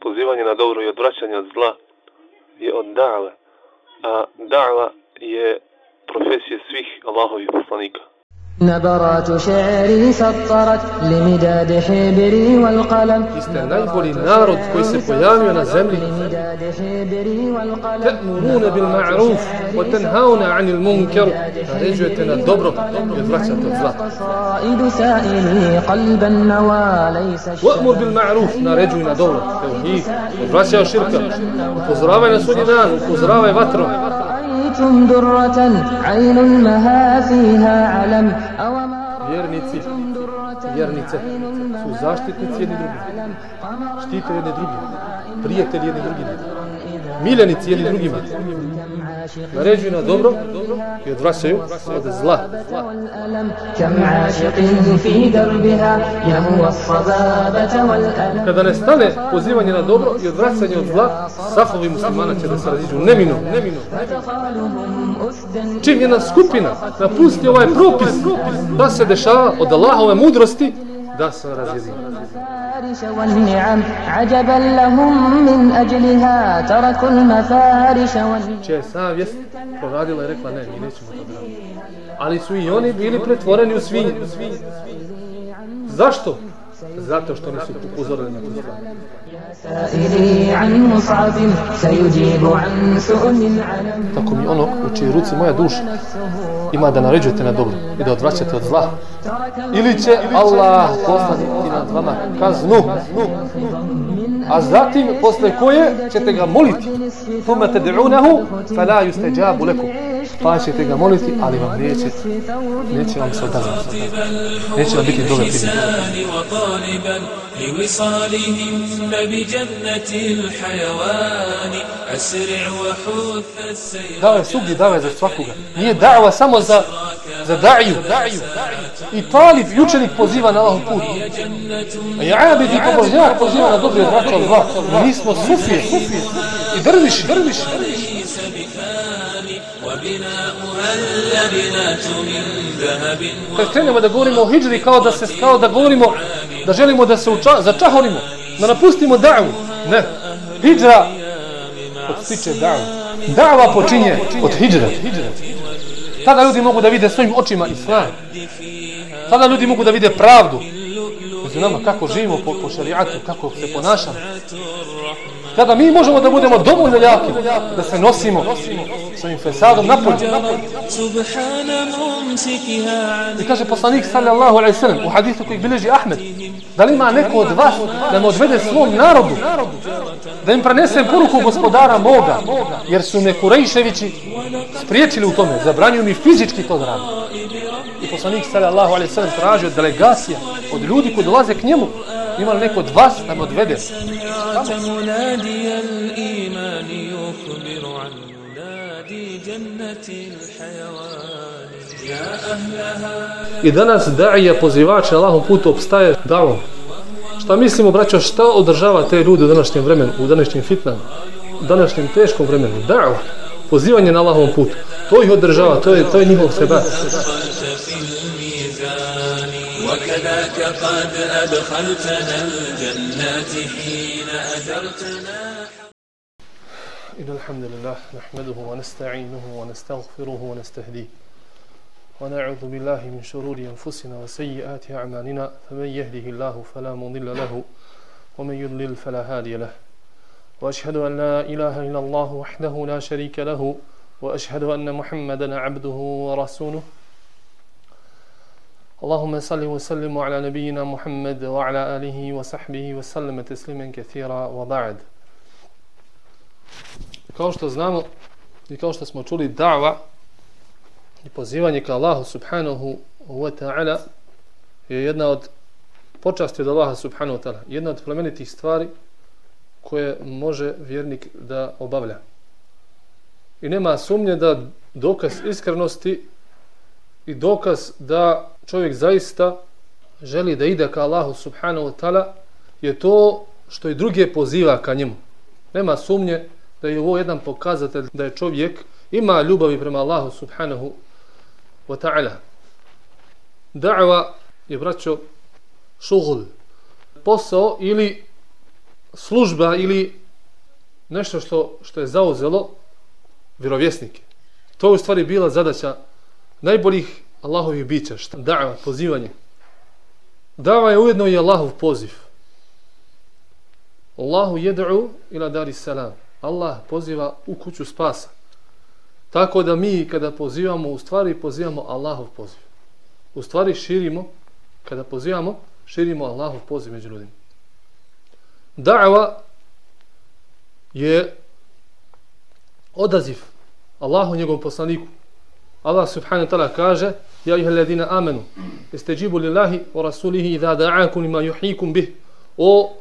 pozivanje na dobro i odvraćanje od zla je od da'va. A da'va je profesija svih Allahovih poslanika. نبرات شعري سطرت لمداد حبري والقلم. استنلفوا لنارد كويس قيامي على زمري تأمرون بالمعروف وتنهون عن المنكر. رجوة الدبر يفرس الفلا قصائد سائلي قلب النوى ليس وأمر بالمعروف. نرجو إلى دولة توحيد وفرس الشركة وفزراوي نسوني نان وفزراوي بطرم رأيتم درة عين المها فيها علم أو ما Vjernici, vjernice su zaštitnici jedni drugim. Štite jedni drugim. Prijatelji jedni drugima. miljenici jedni drugima naređuju na dobro i odvraćaju od zla. Kada ne stane pozivanje na dobro i odvraćanje od zla, safovi muslimana će da se raziđu nemino. nemino. Čim jedna skupina napusti ovaj propis, da se dešava od Allahove mudrosti, da se razjedini. Če je savjest poradila i rekla ne, mi nećemo to braviti. Ali su i oni bili pretvoreni u svinje. Zašto? Zato što nisu upozorili na to. Tako mi ono u čiji ruci moja duša ima da naređujete na dobro i da odvraćate od zla. Ili će Allah poslati nad vama kaznu. A zatim, posle koje, ćete ga moliti. Tumete de'unahu, fe la juste lekum pa ćete ga moliti, ali vam neće, neće vam se odazvati. Neće vam biti dole prije. Dao je sugdje, dao je za svakoga. Nije dava samo za, za daju, daju. I talib, učenik poziva na Allahu put. A ja bi ti pobožnjak poziva na dobro od Allah. Mi smo sufije, sufije. I drviši, drviši. drviši. Kad krenemo da govorimo o hijđri kao da se kao da govorimo da želimo da se uča, začahorimo, da napustimo da'u. Ne. Hijđra odstiče da'u. Da'va počinje od hijđra. Tada ljudi mogu da vide svojim očima islam. Tada ljudi mogu da vide pravdu. Među nama kako živimo po, po šarijatu, kako se ponašamo. Kada mi možemo da budemo dovoljno jaki, da se nosimo sa ovim fesadom napolje. I kaže poslanik sallallahu alaihi sallam u hadithu koji bileži Ahmed, da li ima neko od vas da me odvede svom narodu, da im prenesem poruku gospodara moga, jer su me Kurejševići spriječili u tome, zabranju mi fizički to zrani. I poslanik sallallahu alaihi sallam tražio delegacija od ljudi koji dolaze k njemu, ima li neko od vas da me odvede منادي الإيمان يخبر عن منادي جنة الحيوان يا أهلها I danas da'ija pozivač na Allahom putu obstaje davom. Šta mislimo, braćo, šta održava te ljude u današnjem vremenu, u današnjem fitnama, u današnjem teškom vremenu? Da'va, pozivanje na Allahovom putu. To ih održava, to je, to je njihov seba. أدخلت في الميزان وكذاك قد أدخلتنا إن الحمد لله نحمده ونستعينه ونستغفره ونستهديه. ونعوذ بالله من شرور أنفسنا وسيئات أعمالنا فمن يهده الله فلا مضل له ومن يضلل فلا هادي له. وأشهد أن لا إله إلا الله وحده لا شريك له وأشهد أن محمدا عبده ورسوله. اللهم صل وسلم على نبينا محمد وعلى آله وصحبه وسلم تسليما كثيرا. وبعد kao što znamo i kao što smo čuli da'va i pozivanje ka Allahu subhanahu wa ta'ala je jedna od počasti od Allaha subhanahu wa ta'ala jedna od plemenitih stvari koje može vjernik da obavlja. I nema sumnje da dokaz iskrenosti i dokaz da čovjek zaista želi da ide ka Allahu subhanahu wa ta'ala je to što i druge poziva ka njemu. Nema sumnje da je ovo jedan pokazatelj da je čovjek ima ljubavi prema Allahu subhanahu wa ta'ala. Da'va je, braćo, šugl, posao ili služba ili nešto što, što je zauzelo vjerovjesnike. To je u stvari bila zadaća najboljih Allahovih bića, šta? Da'va, pozivanje. Da'va je ujedno i Allahov poziv. Allahu jed'u ila dari salam. Allah poziva u kuću spasa. Tako da mi kada pozivamo, u stvari pozivamo Allahov poziv. U stvari širimo, kada pozivamo, širimo Allahov poziv među ljudima. Da'va je odaziv Allahu njegovom poslaniku. Allah subhanahu wa ta'ala kaže Ja iha ladina amenu Esteđibu lillahi wa rasulihi Iza da'akum ima juhikum bih O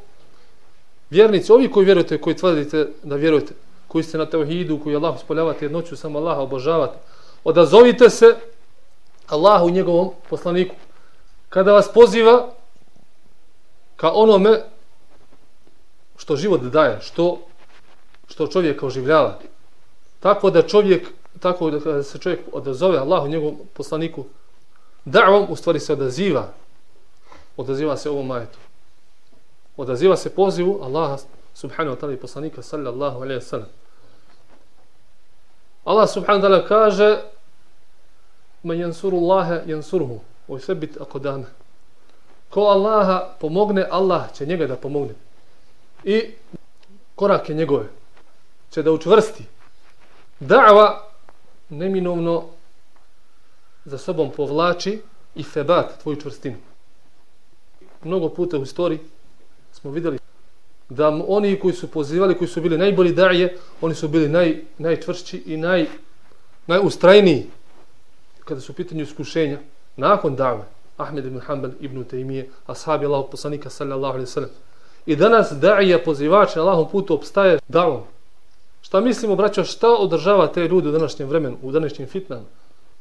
vjernici, ovi koji vjerujete, koji tvrdite da vjerujete, koji ste na tevhidu, koji Allah spoljavate jednoću, samo Allaha obožavate, odazovite se Allahu njegovom poslaniku. Kada vas poziva ka onome što život daje, što, što čovjeka oživljava. Tako da čovjek, tako da kada se čovjek odazove Allahu njegovom poslaniku, da'vom u stvari se odaziva. Odaziva se ovom majetu odaziva se pozivu Allaha subhanahu wa ta'ala i poslanika sallallahu alaihi wa sallam. Allah subhanahu wa ta'ala kaže ma jansuru Allahe jansuruhu o sebi akodame. Ko Allaha pomogne, Allah će njega da pomogne. I korake njegove će da učvrsti. Da'va neminovno za sobom povlači i febat, tvoju čvrstinu. Mnogo puta u istoriji smo vidjeli da oni koji su pozivali, koji su bili najbolji daje, oni su bili naj, najčvršći i naj, najustrajniji kada su u pitanju iskušenja nakon dave. Ahmed ibn Hanbal ibn Taymije, ashabi Allahog poslanika sallallahu alaihi sallam. I danas daje pozivač na Allahom putu obstaje davom. Šta mislimo, braćo, šta održava te ljude u današnjem vremenu, u današnjem fitnama,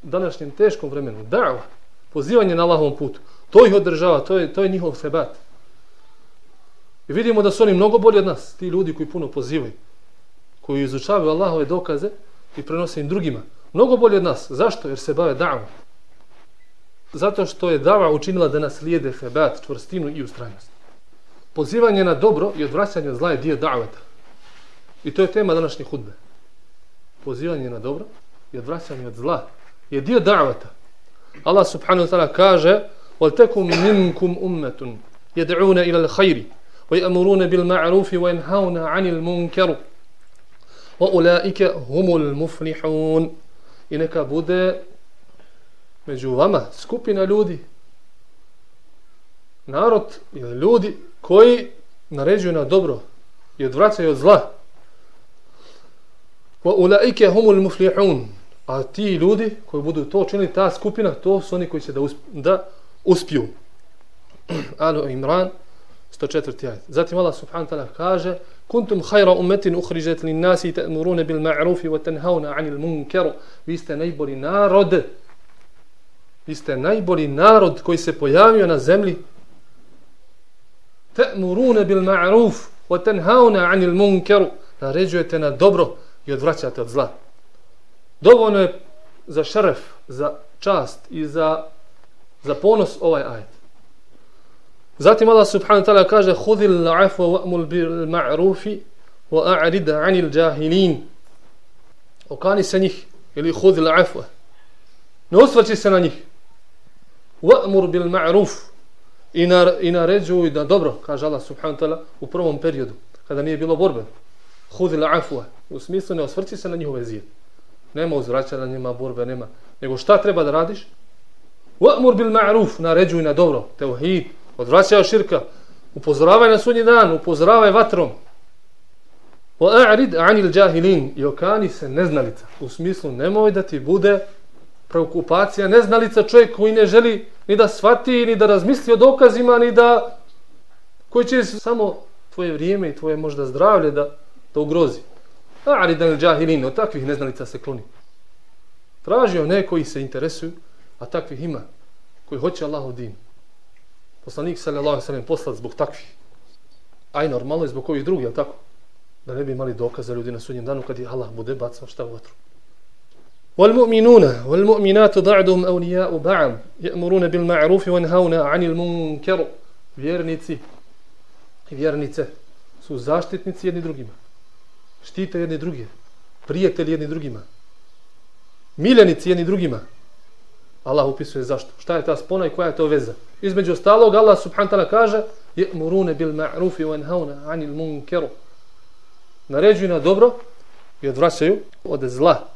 u današnjem teškom vremenu? Dava, pozivanje na Allahom putu. To ih održava, to je, to je njihov sebat. I vidimo da su oni mnogo bolji od nas, ti ljudi koji puno pozivaju, koji izučavaju Allahove dokaze i prenose im drugima. Mnogo bolji od nas. Zašto? Jer se bave davom. Zato što je dava učinila da nas lijede febat, čvrstinu i ustrajnost. Pozivanje na dobro i odvraćanje od zla je dio davata. I to je tema današnje hudbe. Pozivanje na dobro i odvraćanje od zla je dio davata. Allah subhanahu wa ta'ala kaže وَلْتَكُمْ مِنْكُمْ أُمَّةٌ يَدْعُونَ إِلَى الْخَيْرِ ويأمرون بالمعروف وينهون عن المنكر وأولئك هم المفلحون i neka bude među vama skupina ljudi narod ili ljudi koji naređuju na dobro i odvraćaju od zla wa ulaike humul muflihun a ti ljudi koji budu to činili ta skupina to su oni koji će da, usp da uspiju Alu Imran 104. ajet. Zatim Allah subhanahu wa ta'ala kaže Kuntum hajra umetin uhriđet li nasi ta'murune bil ma'rufi wa tenhauna anil munkeru. Vi ste najbolji narod. Vi ste najbolji narod koji se pojavio na zemlji. Ta'murune bil ma'ruf wa tenhauna anil munkeru. Naređujete na dobro i odvraćate od zla. Dovoljno je za šeref, za čast i za, za ponos ovaj ajet. Zatim Allah subhanahu wa ta'ala kaže Hudil afwa wa'mul bil ma'rufi wa a'rid 'anil jahilin. Okani se njih ili hudil afwa. Ne osvrći se na njih. Wa'mur bil ma'ruf. I, na, I naređuj da dobro, kaže Allah subhanahu wa ta'ala u prvom periodu, kada nije bilo borbe. Hudil afwa. U smislu ne osvrći se na njihove zije. Nema uzvraćanja, nema borbe, nema. Nego šta treba da radiš? Wa'mur bil ma'ruf. Naređuj na dobro. Teuhid odvraćaj od širka, upozoravaj na sunji dan, upozoravaj vatrom. Wa a'rid 'anil jahilin, okani se neznalica. U smislu nemoj da ti bude preokupacija neznalica čovjek koji ne želi ni da svati, ni da razmisli o dokazima, ni da koji će samo tvoje vrijeme i tvoje možda zdravlje da, da ugrozi. A'rid 'anil jahilin, od takvih neznalica se kloni. Tražio one koji se interesuju, a takvih ima, koji hoće Allahov din poslanik sallallahu alejhi ve sellem poslat zbog takvih. Aj normalno je zbog ovih drugih, al tako? Da ne bi imali dokaza ljudi na sudnjem danu kad je Allah bude bacao šta u vatru. Wal mu'minuna wal mu'minatu ba'duhum awliya'u ba'd ya'muruna bil ma'ruf wa yanhauna 'anil munkar. Vjernici i vjernice su zaštitnici jedni drugima. Štite jedni drugije Prijatelji jedni drugima. Miljenici jedni drugima. Allah upisuje zašto. Šta je ta spona i koja je to veza? Između ostalog, Allah subhanahu ta'ala kaže يَأْمُرُونَ بِالْمَعْرُفِ وَنْهَوْنَ عَنِ الْمُنْكَرُ Naređuju na dobro i odvraćaju od zla.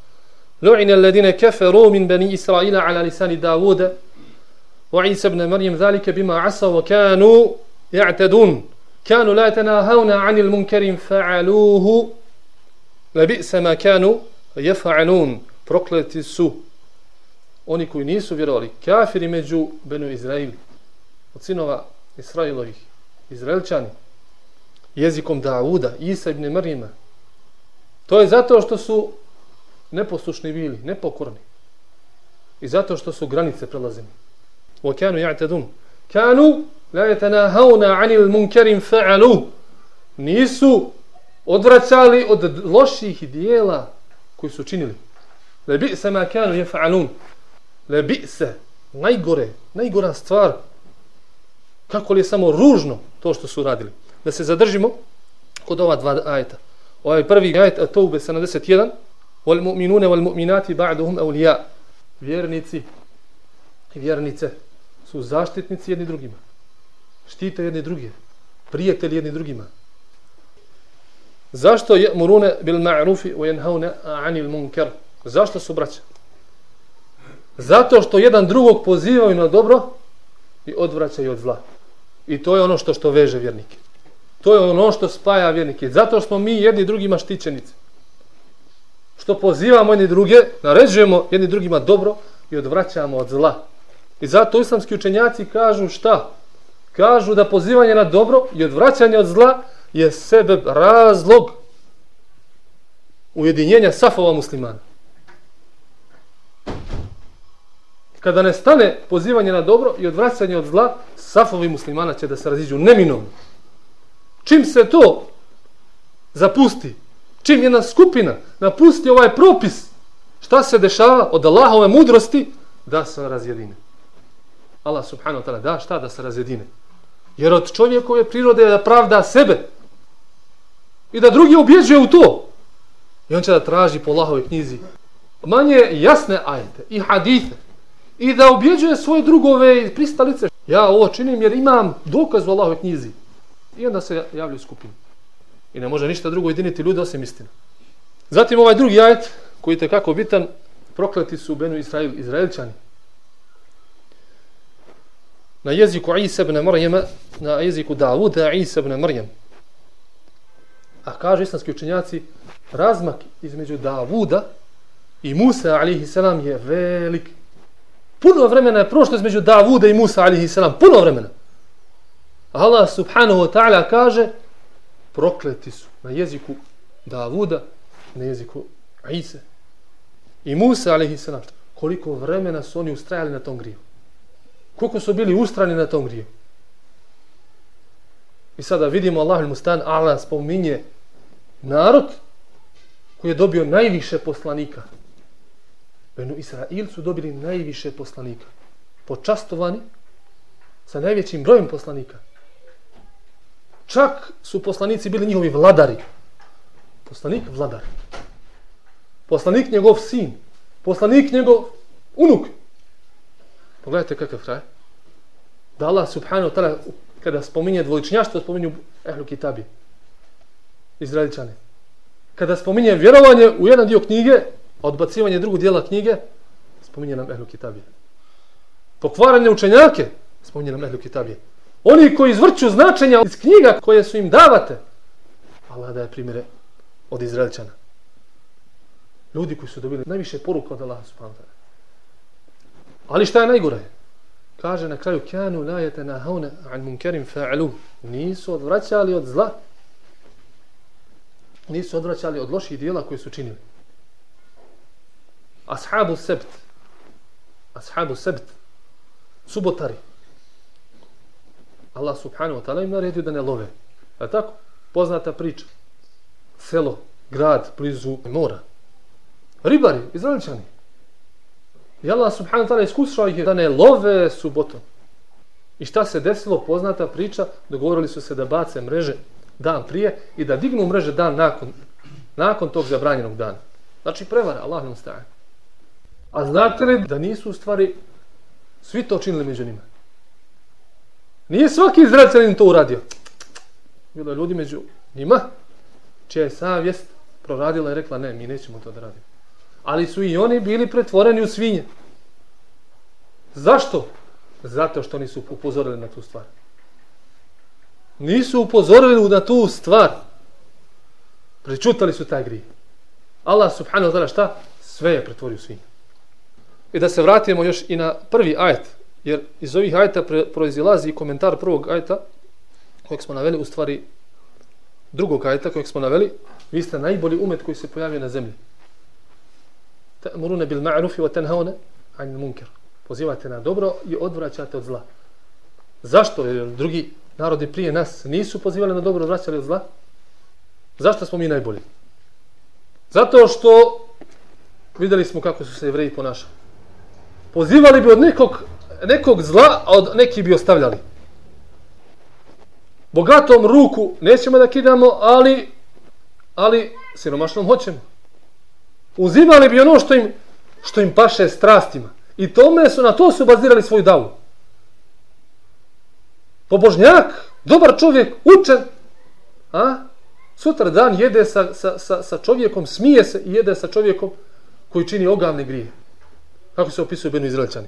لُعِنَ الَّذِينَ كَفَرُوا مِنْ بَنِي إِسْرَائِيلَ عَلَى لِسَانِ دَاوُودَ وعيسى ابن مريم ذلك بما عصوا وكانوا يعتدون كانوا لا يتناهون عن المنكر فعلوه لبئس ما كانوا يفعلون prokleti su oni koji nisu vjerovali kafiri među Benu Izraili od sinova Israilovih Izraelčani jezikom Dauda Isa ibn Marima to je zato što su neposlušni bili nepokorni i zato što su granice prelazili وكانوا يعتدون كانوا لا يتناهون عن المنكر فعلوا nisu odvraćali od loših dijela koji su činili lebi se ma kanu jefa'alun lebi se najgore, najgora stvar kako li je samo ružno to što su radili da se zadržimo kod ova dva ajeta ovaj prvi ajet a to ube 71 wal mu'minune wal mu'minati ba'duhum awliya vjernici i vjernice su zaštitnici jedni drugima. Štite jedni drugi. Prijatelji jedni drugima. Zašto je murune bil ma'rufi wa yanhauna 'anil munkar? Zašto su braća? Zato što jedan drugog pozivaju na dobro i odvraćaju od zla. I to je ono što što veže vjernike. To je ono što spaja vjernike. Zato smo mi jedni drugima štićenici. Što pozivamo jedni druge, naređujemo jedni drugima dobro i odvraćamo od zla. I zato islamski učenjaci kažu šta? Kažu da pozivanje na dobro i odvraćanje od zla je sebe razlog ujedinjenja safova muslimana. Kada ne stane pozivanje na dobro i odvraćanje od zla, safovi muslimana će da se raziđu neminom. Čim se to zapusti, čim jedna skupina napusti ovaj propis, šta se dešava od Allahove mudrosti, da se razjedine. Allah subhanahu wa ta'ala da šta da se razjedine. Jer od čovjekove prirode je da pravda sebe i da drugi objeđuje u to. I on će da traži po Allahove knjizi manje jasne ajete i hadite i da objeđuje svoje drugove i pristalice. Ja ovo činim jer imam dokaz u Allahove knjizi. I onda se javljaju skupinu. I ne može ništa drugo jediniti ljude osim istina. Zatim ovaj drugi ajet koji je kako bitan prokleti su Benu Israil, Izraelčani na jeziku Isa ibn Marijama, na jeziku Davuda Isa ibn Marijam. A kaže islamski učenjaci, razmak između Davuda i Musa alihi salam je velik. Puno vremena je prošlo između Davuda i Musa alihi salam. Puno vremena. Allah subhanahu wa ta'ala kaže, prokleti su na jeziku Davuda, na jeziku Isa. I Musa alihi salam. Koliko vremena su oni ustrajali na tom griju koliko su bili ustrani na tom griju. I sada vidimo Allah mustan Allah spominje narod koji je dobio najviše poslanika. Benu Israil su dobili najviše poslanika. Počastovani sa najvećim brojem poslanika. Čak su poslanici bili njihovi vladari. Poslanik vladar. Poslanik njegov sin. Poslanik njegov unuk. Pogledajte kakav kraj. Da Allah subhanahu wa ta'ala kada spominje dvoličnjaštvo, spominju ehlu kitabi. Izraeličani. Kada spominje vjerovanje u jedan dio knjige, a odbacivanje drugog dijela knjige, spominje nam ehlu Kitabije. Pokvaranje učenjake, spominje nam ehlu Kitabije. Oni koji izvrću značenja iz knjiga koje su im davate, Allah daje primjere od Izraelčana. Ljudi koji su dobili najviše poruka od Allaha subhanahu ta'ala. Ali šta je najgore? Kaže na kraju kanu la yatanahuna an munkarin fa'alu. Nisu odvraćali od zla. Nisu odvraćali od loših djela koje su činili. Ashabu sebt. Ashabu sebt. Subotari. Allah subhanahu wa ta'ala im naredio da ne love. Je tako? Poznata priča. Selo, grad, blizu mora. Ribari, izraeličani. I Allah subhanahu ta'ala iskušao ih da ne love subotom. I šta se desilo? Poznata priča, dogovorili su se da bace mreže dan prije i da dignu mreže dan nakon, nakon tog zabranjenog dana. Znači prevara, Allah nam staje. A znate li da nisu u stvari svi to činili među njima? Nije svaki izraelcanin to uradio. Bilo je ljudi među njima čija je savjest proradila i rekla ne, mi nećemo to da radimo. Ali su i oni bili pretvoreni u svinje. Zašto? Zato što nisu upozorili na tu stvar. Nisu upozorili na tu stvar. Prečutali su taj grije. Allah subhanahu wa ta'ala šta? Sve je pretvorio u svinje. I da se vratimo još i na prvi ajet. Jer iz ovih ajeta proizilazi komentar prvog ajeta kojeg smo naveli u stvari drugog ajeta kojeg smo naveli vi ste najbolji umet koji se pojavio na zemlji. Ta'muruna bil ma'rufi wa tanhauna 'anil munkar. Pozivate na dobro i odvraćate od zla. Zašto? Jer drugi narodi prije nas nisu pozivali na dobro, odvraćali od zla. Zašto smo mi najbolji? Zato što videli smo kako su se jevreji ponašali. Pozivali bi od nekog, nekog zla, a od neki bi ostavljali. Bogatom ruku nećemo da kidamo, ali ali siromašnom hoćemo. Uzimali bi ono što im, što im paše strastima. I tome su, na to su bazirali svoju davu. Pobožnjak, dobar čovjek, učen, a? sutra dan jede sa, sa, sa, sa čovjekom, smije se i jede sa čovjekom koji čini ogavne grije. Kako se opisuju Benu Izraelčani.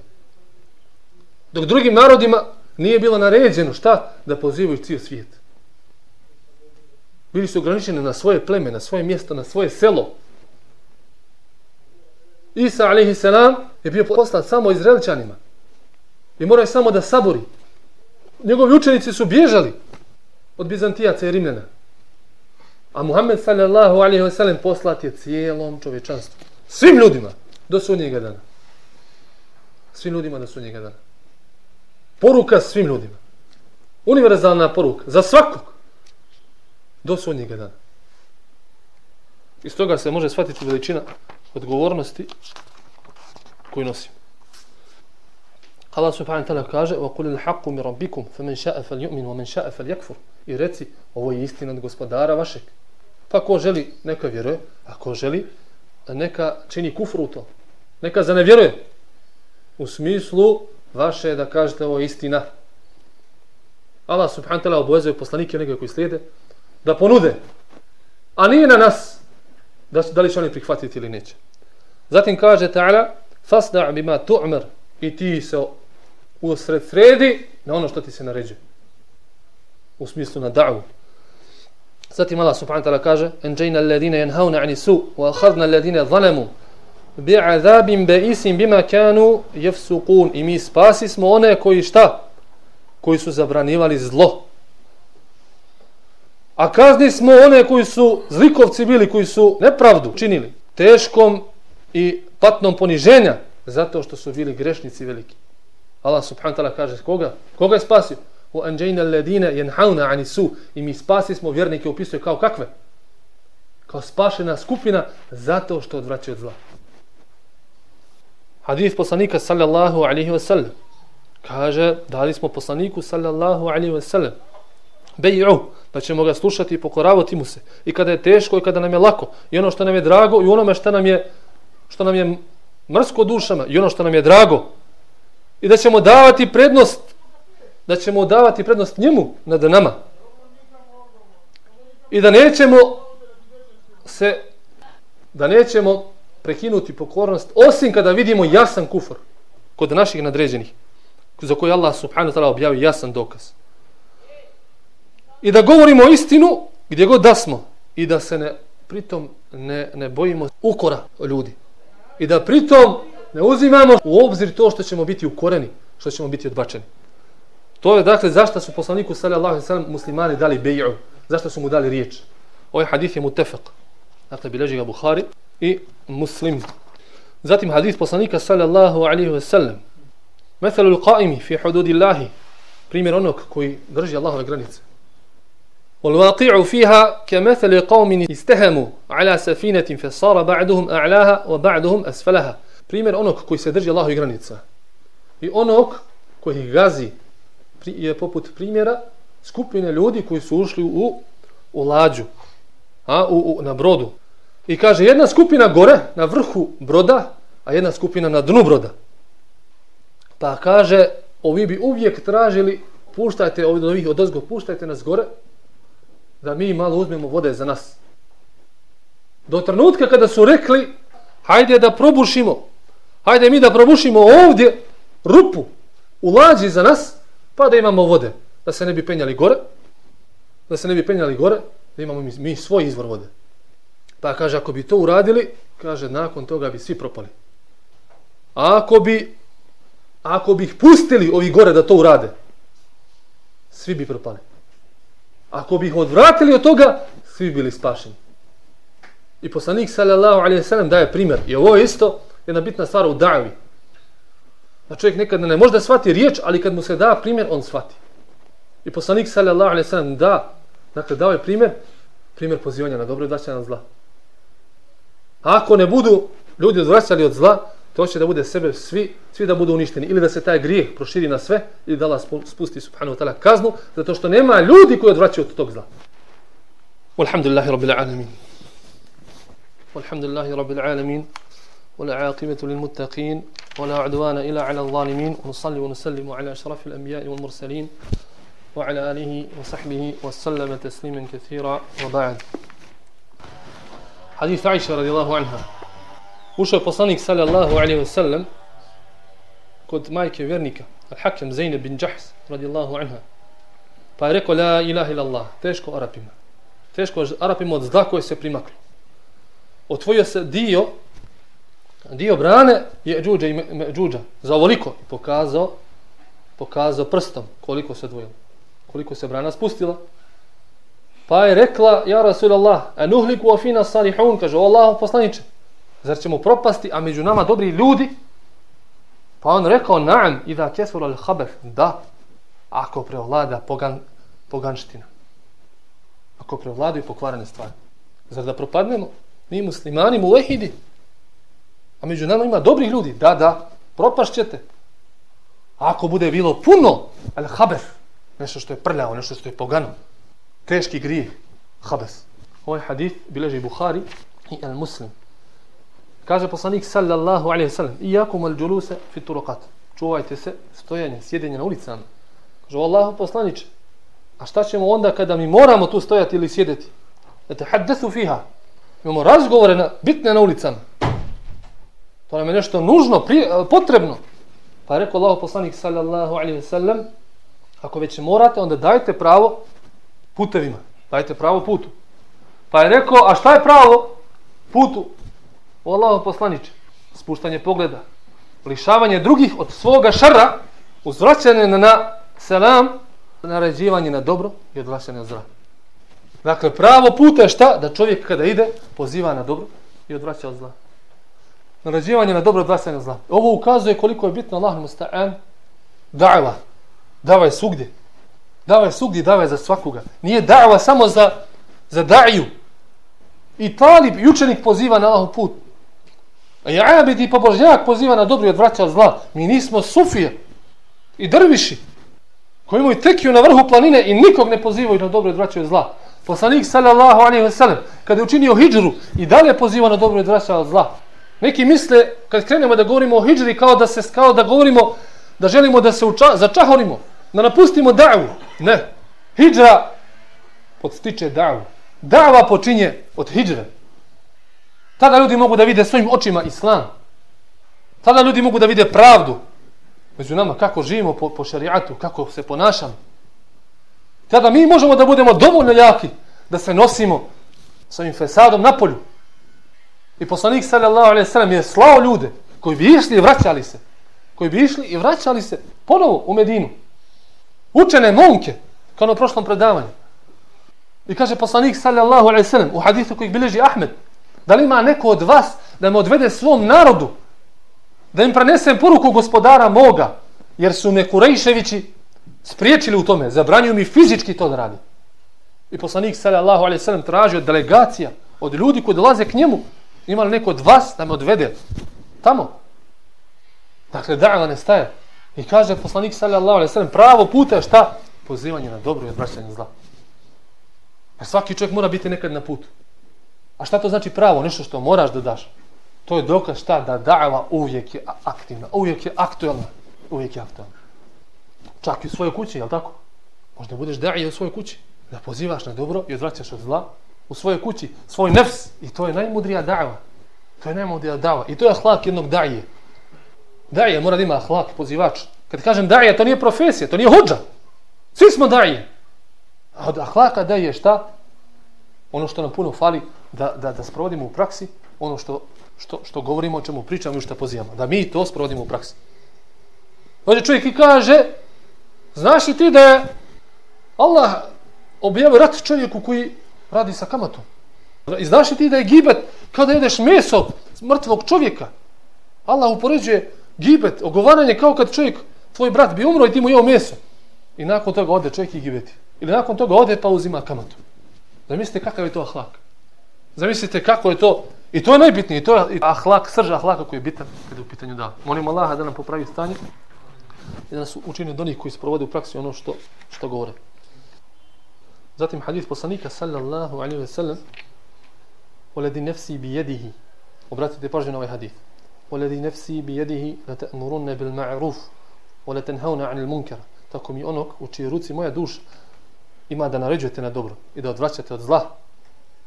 Dok drugim narodima nije bilo naređeno šta? Da pozivaju cijel svijet. Bili su ograničeni na svoje pleme, na svoje mjesto, na svoje selo. Isa a.s. je bio poslat samo Izraelčanima. I morao je samo da sabori. Njegovi učenici su bježali od Bizantijaca i Rimljana. A Muhammed sallallahu alaihi wasallam poslat je cijelom čovječanstvu. Svim ljudima do sudnjega dana Svim ljudima do sudnjega dana. Poruka svim ljudima. Univerzalna poruka. Za svakog do sudnjega dana. Iz toga se može shvatiti veličina odgovornosti koju nosimo. Allah subhanahu wa ta'ala kaže وَقُلِ الْحَقُّ مِ رَبِّكُمْ فَمَنْ شَاءَ فَلْيُؤْمِنُ وَمَنْ شَاءَ فَلْيَكْفُرُ I reci, ovo je istina od gospodara vašeg. Pa ko želi, neka vjeruje, a ko želi, neka čini kufru to. Neka za ne vjeruje. U smislu vaše je da kažete ovo je istina. Allah subhanahu wa ta'ala obvezuje poslanike neke koji slijede da ponude. A nije na nas da, da li će oni prihvatiti ili neće. Zatim kaže ta'ala fasda' bima tu'mar i ti se u sred sredi na ono što ti se naređuje. U smislu na da'u. Zatim Allah subhanahu ta'ala kaže Enđejna alladine jenhavna ani su wa ahadna alladine zalemu bi'azabim be'isim bima kanu jefsukun i mi spasi smo one koji šta? Koji su zabranivali zlo. A kazni smo one koji su zlikovci bili, koji su nepravdu činili, teškom i patnom poniženja, zato što su bili grešnici veliki. Allah subhanahu ta'ala kaže, koga? Koga je spasio? U anđejna ledine jenhauna ani su. I mi spasi smo vjernike upisuje kao kakve? Kao spašena skupina zato što odvraćaju od zla. Hadith poslanika sallallahu alaihi wasallam kaže, dali smo poslaniku sallallahu alaihi wasallam bej'u da ćemo ga slušati i pokoravati mu se. I kada je teško i kada nam je lako. I ono što nam je drago i onome što nam je, što nam je mrsko dušama i ono što nam je drago. I da ćemo davati prednost da ćemo davati prednost njemu nad nama. I da nećemo se da nećemo prekinuti pokornost osim kada vidimo jasan kufr kod naših nadređenih za koji Allah subhanahu wa ta'ala objavi jasan dokaz. I da govorimo istinu gdje god da smo i da se ne pritom ne, ne bojimo ukora ljudi. I da pritom ne uzimamo u obzir to što ćemo biti ukoreni što ćemo biti odbačeni. To je dakle zašto su poslaniku sallallahu alejhi ve sellem muslimani dali bej'u zašto su mu dali riječ. Ovaj hadis je mutafaq dakle bileži ga Buhari i Muslim zatim hadis poslanika sallallahu alejhi ve sellem مثل القائم في حدود الله primjer onog koji drži Allahove granice والواقع فيها كمثل قوم استهموا على سفينة فصار بعدهم أعلاها وبعدهم أسفلها primjer onog koji se drži Allahu i granica i onog koji gazi je poput primjera skupine ljudi koji su ušli u u lađu, a, u, u, na brodu. I kaže, jedna skupina gore, na vrhu broda, a jedna skupina na dnu broda. Pa kaže, ovi bi uvijek tražili, puštajte ovdje ovih od ozgo, puštajte nas gore, da mi malo uzmemo vode za nas. Do trenutka kada su rekli, hajde da probušimo, hajde mi da probušimo ovdje rupu u lađi za nas, pa da imamo vode, da se ne bi penjali gore, da se ne bi penjali gore, da imamo mi, mi svoj izvor vode. Pa kaže, ako bi to uradili, kaže, nakon toga bi svi propali. A ako bi, ako bi ih pustili ovi gore da to urade, svi bi propali. Ako bi ih odvratili od toga, svi bi bili spašeni. I poslanik sallallahu alejhi ve sellem daje primjer. I ovo je isto jedna bitna stvar u davi. Da čovjek nekad ne može da shvati riječ, ali kad mu se da primjer, on shvati. I poslanik sallallahu alejhi ve sellem da, dakle dao je primjer, primjer pozivanja na dobro i odvraćanja na zla A ako ne budu ljudi odvraćali od zla, to će da bude sebe svi, svi da budu uništeni. Ili da se taj grijeh proširi na sve, ili da Allah spusti subhanahu wa ta'ala kaznu, zato što nema ljudi koji odvraćaju od tog zla. Walhamdulillahi rabbil alamin. Walhamdulillahi rabbil alamin. والعاقبة للمتقين ولا عدوان إلا على الظالمين ونصلي ونسلم على أشرف الأنبياء والمرسلين وعلى آله وصحبه وسلم تسليما كثيرا وبعد hadith Aisha radijallahu anha. Ušao je poslanik sallallahu alaihi wa sallam kod majke vernika al-hakim Zainab bin Jahs radijallahu anha. Pa je rekao la ilaha illallah teško Arapima. Teško Arapima od zla koje se primaklo. Otvojio se dio dio brane je džuđa i džuđa za ovoliko pokazao pokazao prstom koliko se dvojilo. koliko se brana spustila. Pa je rekla, ja Rasulallah, anuhliku afina salihun, kaže, o Allahom poslaniče, Zar ćemo propasti, a među nama dobri ljudi? Pa on rekao, naam, i da kesur al haber, da, ako prevlada pogan, poganština. Ako preovladaju pokvarene stvari. Zar da propadnemo? Mi muslimani mu lehidi. A među nama ima dobrih ljudi. Da, da, propašćete. A ako bude bilo puno, al haber, nešto što je prljao, nešto što je pogano, teški grijeh, habes. Ovaj hadith bileži Buhari i El muslim. Kaže poslanik sallallahu alejhi ve sellem: "Iyakum al-julus fi turuqat." Čuvajte se stojanje, sjedenje na ulicama. Kaže Allahu poslanice: "A šta ćemo onda kada mi moramo tu stojati ili sjedeti? Da te hadethu fiha. Imamo razgovore na, bitne na ulicama. To nam je nešto nužno, pri, e, potrebno. Pa je rekao Allahu poslanik sallallahu alejhi ve sellem: "Ako već morate, onda dajte pravo putevima. Dajte pravo putu." Pa je rekao: "A šta je pravo putu?" O Allaho poslaniče, spuštanje pogleda, lišavanje drugih od svoga šara, uzvraćanje na, selam, naređivanje na dobro i odvraćanje na zra. Dakle, pravo puta je šta? Da čovjek kada ide, poziva na dobro i odvraća od zla. Naređivanje na dobro i odvraćanje na zla. Ovo ukazuje koliko je bitno Allah musta'an da'va. Davaj svugdje. Dava je svugdje, je za svakoga. Nije da'va samo za, za da'ju. I talib, i učenik poziva na Allahov put. A i abid i pobožnjak poziva na dobro i odvraća zla. Mi nismo sufije i drviši koji imaju tekiju na vrhu planine i nikog ne pozivaju na dobro i odvraćaju zla. Poslanik sallallahu alaihi wa kada je učinio hijđru i dalje poziva na dobro i odvraća zla. Neki misle kad krenemo da govorimo o hijđri kao da se kao da govorimo da želimo da se uča, začahorimo, da napustimo davu. Ne. Hidžra podstiče davu. Dava počinje od hidžre. Tada ljudi mogu da vide svojim očima islam. Tada ljudi mogu da vide pravdu među nama, kako živimo po, po šariatu, kako se ponašamo. Tada mi možemo da budemo dovoljno jaki da se nosimo sa ovim fesadom na polju. I poslanik sallallahu alaihi sallam je slao ljude koji bi išli i vraćali se. Koji bi išli i vraćali se ponovo u Medinu. Učene momke, kao na prošlom predavanju. I kaže poslanik sallallahu alaihi sallam u hadithu koji bilježi Ahmed, Da li ima neko od vas da me odvede svom narodu? Da im prenesem poruku gospodara moga? Jer su me Kurejševići spriječili u tome. Zabranjuju mi fizički to da radi. I poslanik sallallahu alaihi sallam traži od delegacija, od ljudi koji dolaze k njemu, ima li neko od vas da me odvede tamo? Dakle, da'ala ne staje. I kaže poslanik sallallahu alejhi ve sellem, pravo puta je šta? Pozivanje na dobro i odvraćanje zla. A svaki čovjek mora biti nekad na putu. A šta to znači pravo? Nešto što moraš da daš. To je dokaz šta da dava uvijek je aktivna, uvijek je aktualna, uvijek je aktualna. Čak i u svojoj kući, je tako? Možda budeš da'ija u svojoj kući, da pozivaš na dobro i odvraćaš od zla u svojoj kući, svoj nefs. I to je najmudrija dava. To je najmudrija dava I to je ahlak jednog da'ije. Daje mora da ima ahlak, pozivač. Kad kažem daje, to nije profesija, to nije hođa. Svi smo daje. A od ahlaka daje šta? Ono što nam puno fali, da, da, da sprovodimo u praksi, ono što što, što govorimo, o čemu pričamo i što pozivamo. Da mi to sprovodimo u praksi. Dođe čovjek i kaže, znaš li ti da je Allah objavio rat čovjeku koji radi sa kamatom? I znaš li ti da je gibet kada jedeš meso mrtvog čovjeka? Allah upoređuje gibet, ogovaranje kao kad čovjek, tvoj brat bi umro i ti mu jeo meso. I nakon toga ode čovjek i gibeti. Ili nakon toga ode pa uzima kamatu. Zamislite kakav je to ahlak. Zamislite kako je to I to je najbitnije, to je ahlak, srž ahlaka koji je bitan kada je u pitanju da. Molim Allaha da nam popravi stanje i da nas učini od onih koji sprovode u praksi ono što, što govore. Zatim hadith poslanika sallallahu alaihi ve sellem Oledi nefsi bi jedihi Obratite pažnju na ovaj hadith والذي nefsi بيده لتأمرن La ولتنهون bil ma'ruf anil munkar Tako mi onog u čiji ruci moja duša Ima da naređujete na dobro I da odvraćate od zla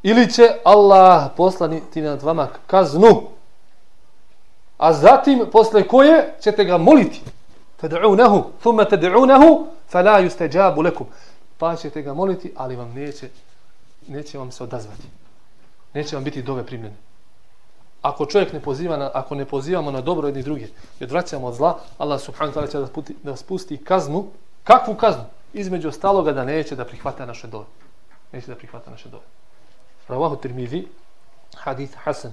ili će Allah poslaniti nad vama kaznu. A zatim, posle koje, ćete ga moliti. Tad'unahu, thumma tad'unahu, fala yustajabu lakum. Pa ćete ga moliti, ali vam neće, neće vam se odazvati. Neće vam biti dove primljene Ako čovjek ne poziva na, ako ne pozivamo na dobro jedni druge i odvraćamo od zla, Allah subhanahu wa ta'ala će da, spusti, da spusti kaznu. Kakvu kaznu? Između ostaloga da neće da prihvata naše dove. Neće da prihvata naše dove. رواه الترمذي حديث حسن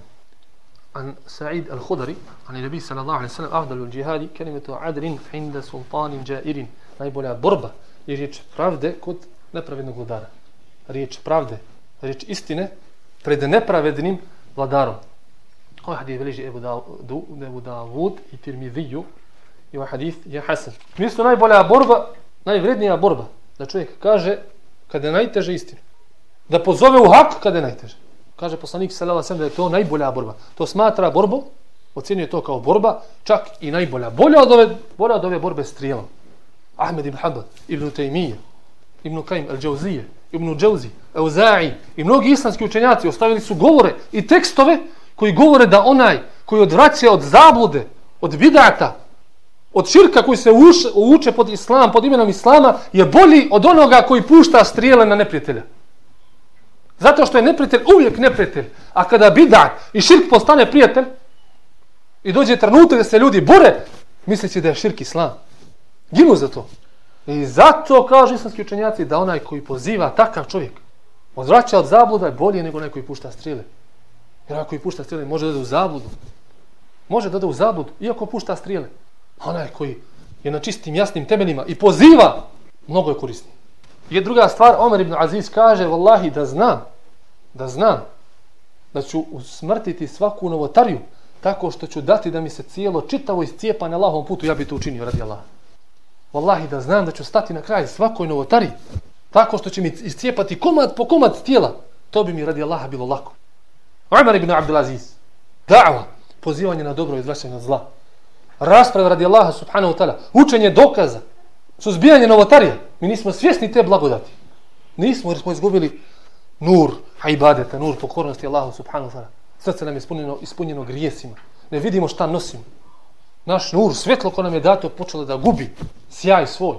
عن سعيد الخضري عن النبي صلى الله عليه وسلم أفضل الجهاد كلمة عدل عند سلطان جائر najbolja borba je riječ pravde kod nepravednog vladara. Riječ pravde, riječ istine pred nepravednim vladarom. Ovaj hadith veliži Ebu, Davu, Ebu Davud i Tirmidhiju i ovaj hadith je Hasan. Mjesto najbolja borba, najvrednija borba, da čovjek kaže kada je najteže istinu da pozove u hak kada je najteže. Kaže poslanik sallallahu alejhi da je to najbolja borba. To smatra borbu, ocjenjuje to kao borba, čak i najbolja. Bolja od ove, bolja od ove borbe strijelom. Ahmed ibn Hanbal, ibn Taymiyyah, ibn Qayyim al-Jawziyya, ibn Jawzi, Auza'i i mnogi islamski učenjaci ostavili su govore i tekstove koji govore da onaj koji odvraća od zablude, od bidata, od širka koji se uče, uče pod islam, pod imenom islama, je bolji od onoga koji pušta strijele na neprijatelja. Zato što je neprijatelj uvijek neprijatelj. A kada bidat i širk postane prijatelj i dođe trenutak da se ljudi bore, misleći da je širk islam. Ginu za to. I zato kažu islamski učenjaci da onaj koji poziva takav čovjek odvraća od zabluda je bolje nego onaj koji pušta strijele. Jer ako i pušta strijele, može da u zabludu. Može da u zabludu, iako pušta strile. Onaj koji je na čistim, jasnim temeljima i poziva, mnogo je korisni. Je druga stvar, Omer ibn Aziz kaže, vallahi, da znam, da znam, da ću usmrtiti svaku novotariju, tako što ću dati da mi se cijelo čitavo iscijepa na lahom putu, ja bi to učinio radi Allah. Wallahi, da znam da ću stati na kraj svakoj novotari, tako što će mi iscijepati komad po komad tijela, to bi mi radi Allaha bilo lako. Umar ibn Abdulaziz, da'va, pozivanje na dobro i izvraćanje od zla, rasprava radi Allaha subhanahu wa ta'ala, učenje dokaza, suzbijanje novotarija, mi nismo svjesni te blagodati. Nismo jer smo izgubili nur ibadeta, nur pokornosti Allahu subhanahu wa ta'ala. Srce nam je ispunjeno, ispunjeno grijesima. Ne vidimo šta nosimo. Naš nur, svjetlo ko nam je dato, počelo da gubi sjaj svoj.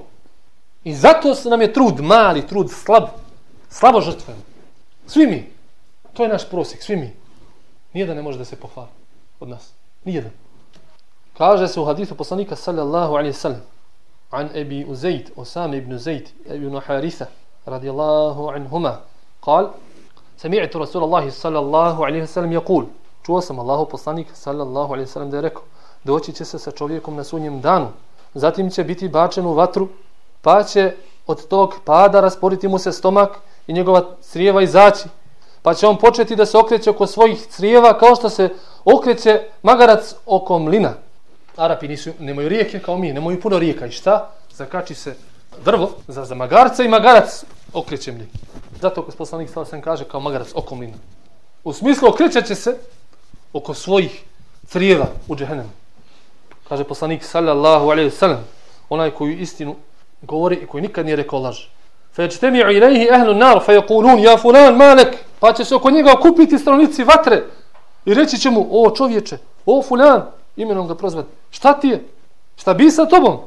I zato se nam je trud mali, trud slab, slabo žrtvujemo. Svi mi. To je naš prosjek, svi mi. Nijedan ne može da se pohvali od nas. Nijedan. Kaže se u hadithu poslanika sallallahu alaihi sallam عن أبي أزيد أسامة بن زيد بن حارثة رضي الله عنهما قال سمعت رسول الله صلى الله عليه وسلم يقول čuo sam Allahu poslanik sallallahu alejhi ve sellem da je rekao doći će se sa čovjekom na sunjem danu zatim će biti bačen u vatru pa će od tog pada rasporiti mu se stomak i njegova crijeva izaći pa će on početi da se okreće oko svojih crijeva kao što se okreće magarac oko mlina Arapi nisu, nemaju rijeke kao mi, nemaju puno rijeka. I šta? Zakači se drvo za, za magarca i magarac okreće mlin. zato ko poslanik sallallahu alejhi kaže kao magarac oko mlina. U smislu okrećeće se oko svojih crijeva u džehennemu. Kaže poslanik sallallahu alejhi ve sellem, onaj koji istinu govori i koji nikad nije rekao laž. Fajtami'u ilayhi ahlu an-nar fayaqulun ya fulan malak, pa će se oko njega okupiti stanovnici vatre i reći će mu, o čovječe, o fulan, imenom ga prozvati, šta ti je? Šta bi sa tobom?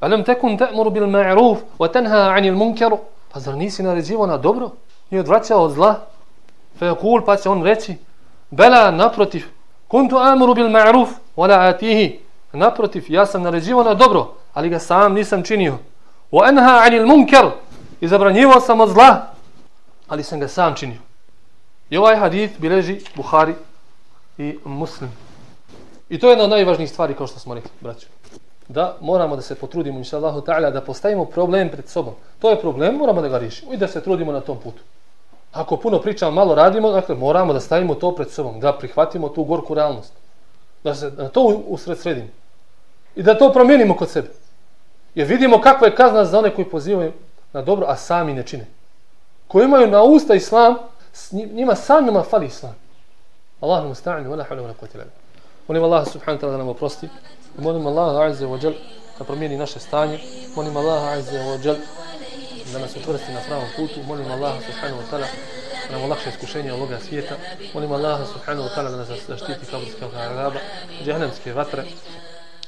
Alem tekun ta'muru bil ma'ruf wa tanha 'anil munkar? Pa zar nisi naređivao na dobro i odvraćao od zla? Fayaqul pa će on reći, bela naprotiv, kuntu amuru bil ma'ruf wa la atihi. Naprotiv, ja sam naređivao na dobro, ali ga sam nisam činio. Wa anha 'anil munkar? I zabranjivao sam od zla, ali sam ga sam činio. I ovaj hadith bileži Buhari i Muslim. I to je jedna od najvažnijih stvari kao što smo rekli, braćo. Da moramo da se potrudimo, inša Allahu ta'ala, da postavimo problem pred sobom. To je problem, moramo da ga riješimo i da se trudimo na tom putu. Ako puno pričamo, malo radimo, dakle, moramo da stavimo to pred sobom, da prihvatimo tu gorku realnost. Da se na to usred sredimo. I da to promijenimo kod sebe. Jer vidimo kakva je kazna za one koji pozivaju na dobro, a sami ne čine. Koji imaju na usta islam, njima samima fali islam. Allahu musta'an, wala hawla wala quwwata illa billah. Molim Allah subhanahu wa ta'ala da nam oprosti. Molim Allah azza wa jal da promijeni naše stanje. Molim Allah azza wa jal da nas utvrsti na pravom putu. Molim Allah subhanahu wa ta'ala da nam olakša iskušenje ovoga svijeta. Molim Allah subhanahu wa ta'ala da nas zaštiti kaburskog araba, džahnemske vatre,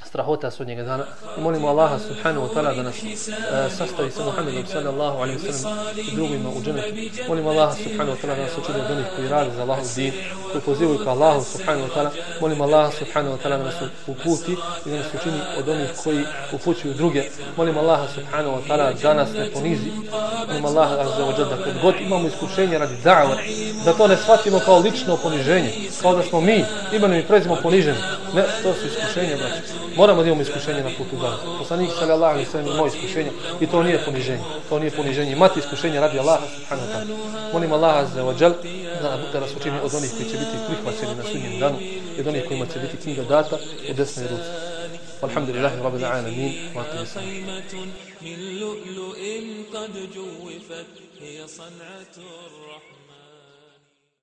strahota sudnjega dana. I molimo Allaha subhanahu wa ta'ala da nas uh, sastavi sa Muhammedom sallallahu alaihi wa sallam i drugima u dženetu. Molimo Allaha subhanahu wa ta'ala da nas učini od onih koji radi za Allahu din, koji pozivaju ka Allahu subhanahu wa ta'ala. Molimo Allaha subhanahu wa ta'ala da nas uputi i da nas učini od onih koji upućuju druge. Molimo Allaha subhanahu wa ta'ala da nas ne ponizi. Molimo Allaha azza wa jalla da kod god imamo iskušenje radi da'va, da to ne shvatimo kao lično poniženje, kao da smo mi imenom i prezimo poniženi. Ne, to su iskušenja, braći moramo da imamo iskušenje na putu dana. Poslanik sallallahu alejhi ve sellem moj iskušenje i to nije poniženje. To nije poniženje, imati iskušenje radi Allah subhanahu wa ta'ala. Molim Allaha azza wa džel da nam da nas učini od onih koji će biti prihvaćeni na sudnjem danu i od onih kojima će biti knjiga data u desnoj ruci. والحمد لله رب العالمين واقم الصلاة من لؤلؤ قد جوفت هي